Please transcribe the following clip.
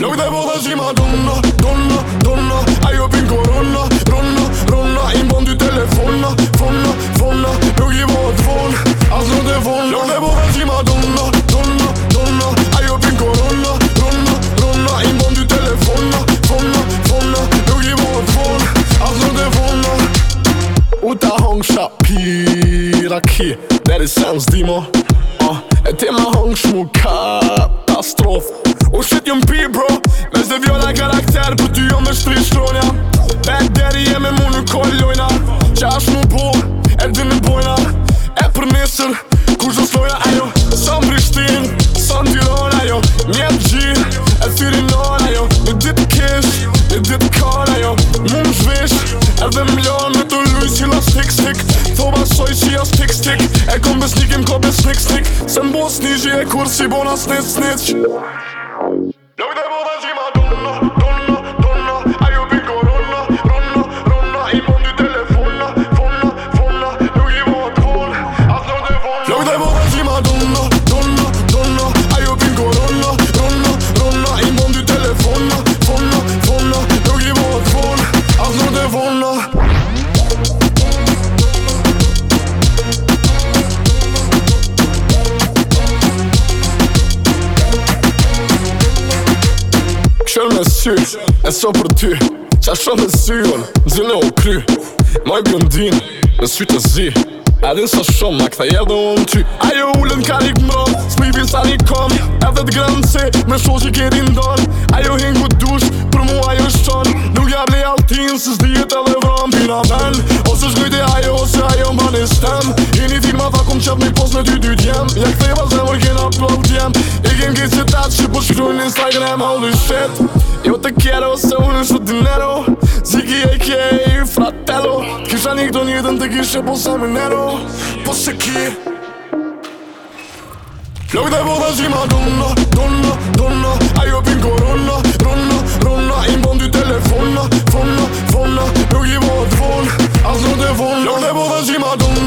Lëgë dhe bodhe si madonna, donna, donna A jo pin korona, rona, rona I më bëndu telefona, fona, fona Lëgë i bodhe të fon, as në të fona Lëgë dhe bodhe si madonna, donna, donna A jo pin korona, rona, rona I më bëndu telefona, fona, fona Lëgë i bodhe të fon, as në të fona U ta hong sha pira ki Deri sen zdimo uh, ah, E ti ma hong shmu katastrofë O oh shit jëm pi bro Me zë vjolla karakter Për ty jo dhe shtri shtronja Pe deri jemi mu në koj lojna Qa është mu bo E dhe me bojna E për nesër Kur zë sloja ajo Sa më brishtin Sa më tiron ajo Një gjin E të tirinon ajo Një dit kesh Një dit kar ajo Mu më zhvesh E dhe më lojnë Me të luj që la stik stik Tho soj që ja stik stik E kom besnikim ko besnik stik Se bo snigje e kur si bona snit snit Shit shumë me syrë E so për ty Qa shumë në syrë Në zile o kry Moj blëndin me sy të zi A din së shumë A këta jelë dhe o në ty Ajo ullën ka rikë më s'me i për i pisa një kom E dhe të grënë se Me shumë që këtë i ndonë A jo hinë dush Për mu ajo jo shonë Nuk ja ble altin, se zdi jetë e dhe Pina men Ose shkujte ajo, jo Ose a jo më banë i prova kum qëp me pos në ty dy djem Ja këtheva zemër kena plov djem I kem gjej qëtat po shkru në Instagram Holy shit Jo të kjero se unë shu dinero Ziki e kje e i fratello Kisha një këto një dëm të kishe po sa me nero Po se ki Lëk dhe vodha Donna, donna, dunno, dunno, dunno A jo pin korunno, runno, runno I mbon dy telefonno, funno, funno Lëk i vodh fun, dhe vodha